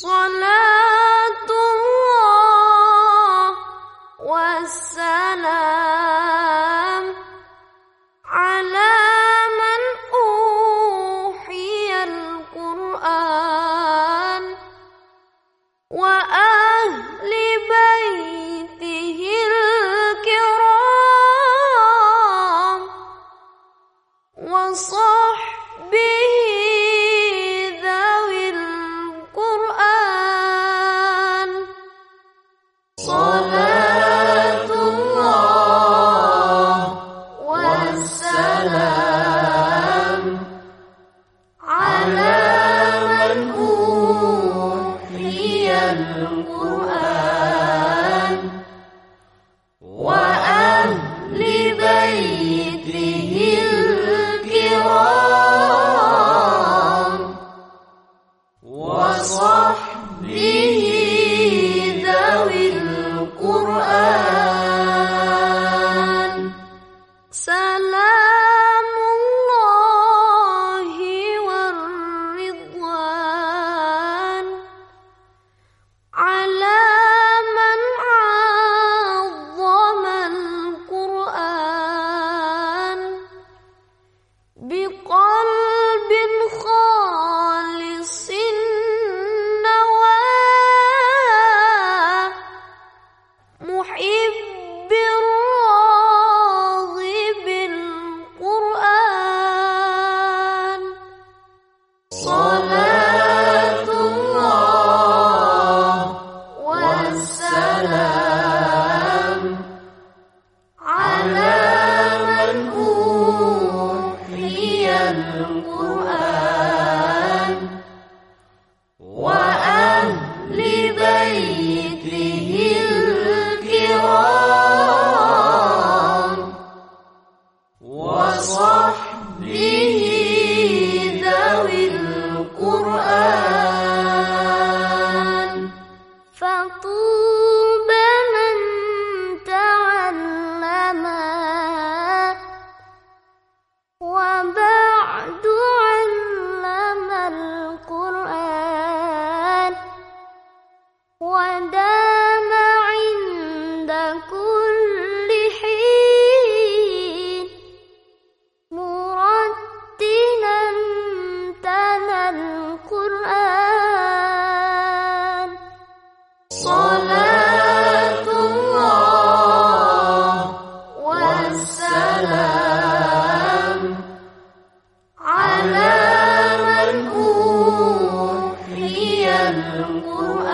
صلاة أوحي بقلب القرآن وأهل بيته الكرام وصحبه ذوي القرآن فطول ودام عند كل حين مرتلا تلا القرآن. صلاة الله والسلام على القرآن.